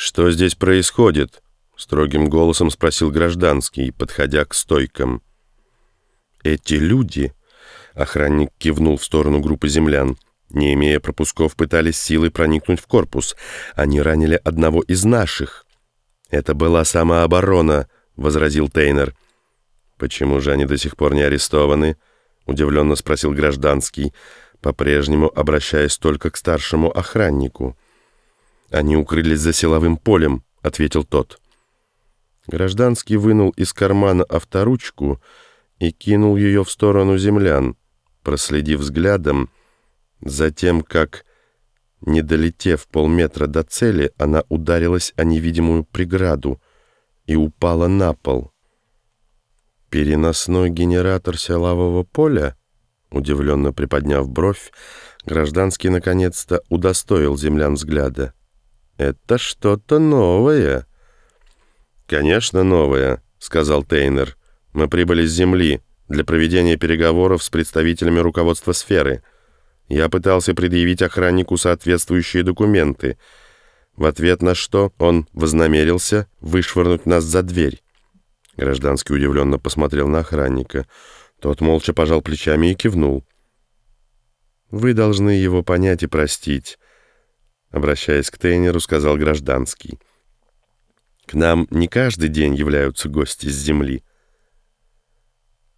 «Что здесь происходит?» — строгим голосом спросил гражданский, подходя к стойкам. «Эти люди...» — охранник кивнул в сторону группы землян. Не имея пропусков, пытались силой проникнуть в корпус. Они ранили одного из наших. «Это была самооборона», — возразил Тейнер. «Почему же они до сих пор не арестованы?» — удивленно спросил гражданский, по-прежнему обращаясь только к старшему охраннику. «Они укрылись за силовым полем», — ответил тот. Гражданский вынул из кармана авторучку и кинул ее в сторону землян, проследив взглядом за тем, как, не долетев полметра до цели, она ударилась о невидимую преграду и упала на пол. «Переносной генератор силового поля?» Удивленно приподняв бровь, гражданский наконец-то удостоил землян взгляда. «Это что-то новое». «Конечно, новое», — сказал Тейнер. «Мы прибыли с Земли для проведения переговоров с представителями руководства сферы. Я пытался предъявить охраннику соответствующие документы, в ответ на что он вознамерился вышвырнуть нас за дверь». Гражданский удивленно посмотрел на охранника. Тот молча пожал плечами и кивнул. «Вы должны его понять и простить». Обращаясь к Тейнеру, сказал гражданский. «К нам не каждый день являются гости с земли».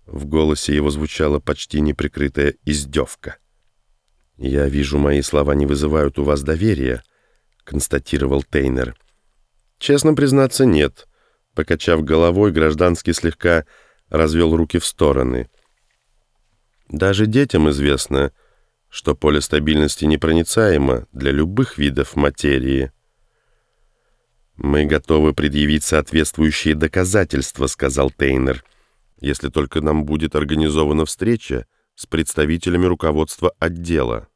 В голосе его звучала почти неприкрытая издевка. «Я вижу, мои слова не вызывают у вас доверия», — констатировал Тейнер. «Честно признаться, нет». Покачав головой, гражданский слегка развел руки в стороны. «Даже детям известно, — что поле стабильности непроницаемо для любых видов материи. «Мы готовы предъявить соответствующие доказательства», — сказал Тейнер, «если только нам будет организована встреча с представителями руководства отдела».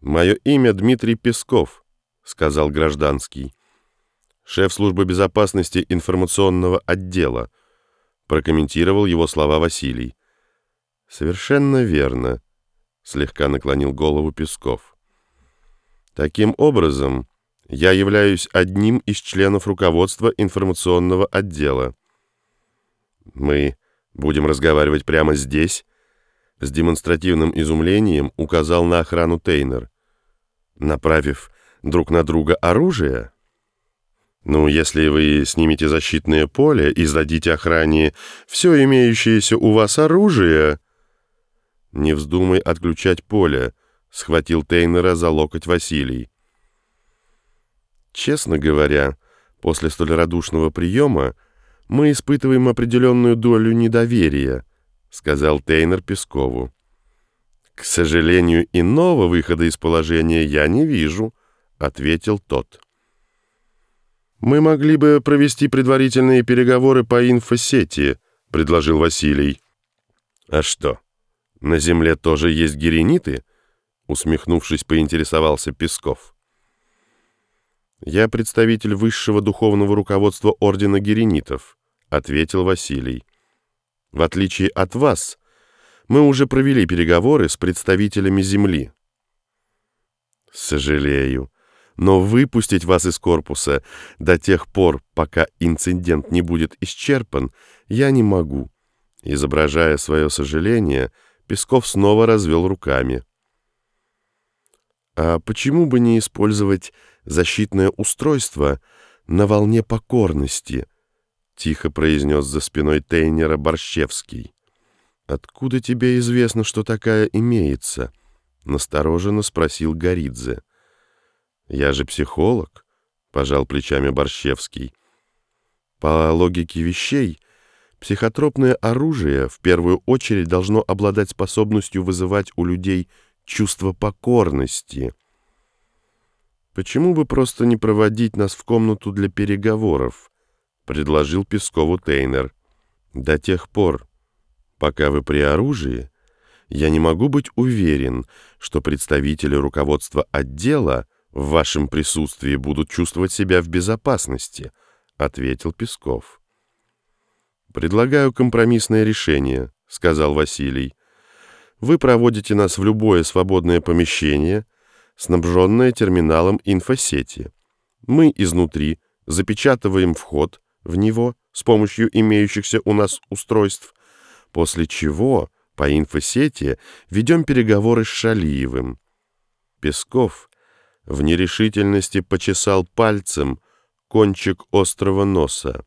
«Мое имя Дмитрий Песков», — сказал гражданский, «шеф службы безопасности информационного отдела», — прокомментировал его слова Василий. «Совершенно верно», слегка наклонил голову Песков. Таким образом, я являюсь одним из членов руководства информационного отдела. Мы будем разговаривать прямо здесь, с демонстративным изумлением указал на охрану Тейнер, направив друг на друга оружие. Ну, если вы снимете защитное поле и сдадите охране все имеющееся у вас оружие, «Не вздумай отключать поле», — схватил Тейнера за локоть Василий. «Честно говоря, после столь радушного приема мы испытываем определенную долю недоверия», — сказал Тейнер Пескову. «К сожалению, иного выхода из положения я не вижу», — ответил тот. «Мы могли бы провести предварительные переговоры по инфосети», — предложил Василий. «А что?» «На земле тоже есть герениты?» Усмехнувшись, поинтересовался Песков. «Я представитель высшего духовного руководства Ордена Геренитов», ответил Василий. «В отличие от вас, мы уже провели переговоры с представителями Земли». «Сожалею, но выпустить вас из корпуса до тех пор, пока инцидент не будет исчерпан, я не могу». Изображая свое сожаление, Песков снова развел руками. «А почему бы не использовать защитное устройство на волне покорности?» — тихо произнес за спиной Тейнера Борщевский. «Откуда тебе известно, что такая имеется?» — настороженно спросил Горидзе. «Я же психолог», — пожал плечами Борщевский. «По логике вещей Психотропное оружие в первую очередь должно обладать способностью вызывать у людей чувство покорности. «Почему бы просто не проводить нас в комнату для переговоров?» — предложил Пескову Тейнер. «До тех пор, пока вы при оружии, я не могу быть уверен, что представители руководства отдела в вашем присутствии будут чувствовать себя в безопасности», — ответил Песков. «Предлагаю компромиссное решение», — сказал Василий. «Вы проводите нас в любое свободное помещение, снабженное терминалом инфосети. Мы изнутри запечатываем вход в него с помощью имеющихся у нас устройств, после чего по инфосети ведем переговоры с Шалиевым. Песков в нерешительности почесал пальцем кончик острого носа.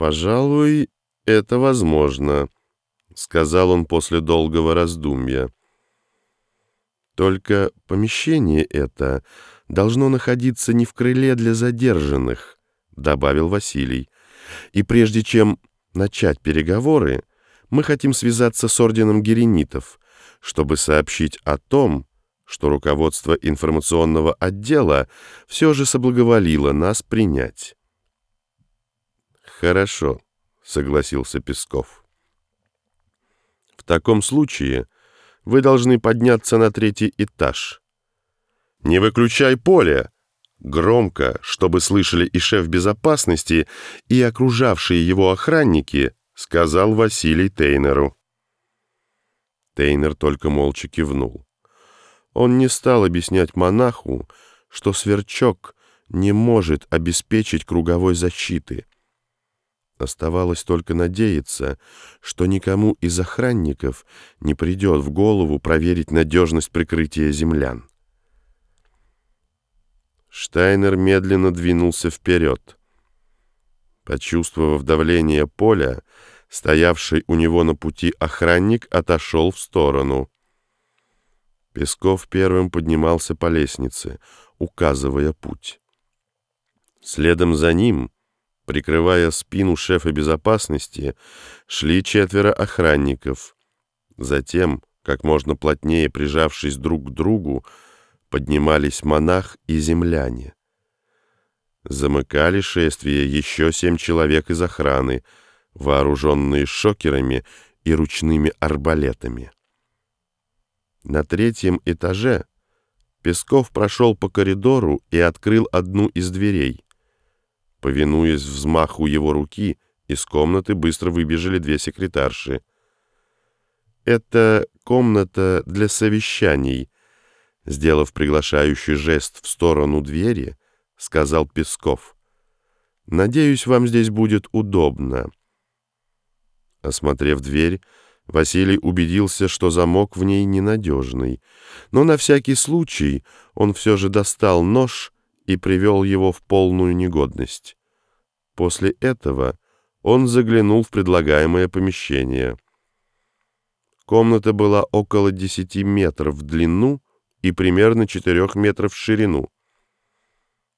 «Пожалуй, это возможно», — сказал он после долгого раздумья. «Только помещение это должно находиться не в крыле для задержанных», — добавил Василий. «И прежде чем начать переговоры, мы хотим связаться с орденом Геренитов, чтобы сообщить о том, что руководство информационного отдела все же соблаговолило нас принять. «Хорошо», — согласился Песков. «В таком случае вы должны подняться на третий этаж. Не выключай поле!» Громко, чтобы слышали и шеф безопасности, и окружавшие его охранники, сказал Василий Тейнеру. Тейнер только молча кивнул. Он не стал объяснять монаху, что сверчок не может обеспечить круговой защиты. Оставалось только надеяться, что никому из охранников не придет в голову проверить надежность прикрытия землян. Штайнер медленно двинулся вперед. Почувствовав давление поля, стоявший у него на пути охранник отошел в сторону. Песков первым поднимался по лестнице, указывая путь. Следом за ним, прикрывая спину шефа безопасности, шли четверо охранников. Затем, как можно плотнее прижавшись друг к другу, поднимались монах и земляне. Замыкали шествие еще семь человек из охраны, вооруженные шокерами и ручными арбалетами. На третьем этаже Песков прошел по коридору и открыл одну из дверей. Повинуясь взмаху его руки, из комнаты быстро выбежали две секретарши. «Это комната для совещаний», — сделав приглашающий жест в сторону двери, сказал Песков. «Надеюсь, вам здесь будет удобно». Осмотрев дверь, Василий убедился, что замок в ней ненадежный, но на всякий случай он все же достал нож и привел его в полную негодность. После этого он заглянул в предлагаемое помещение. Комната была около 10 метров в длину и примерно 4 метров в ширину.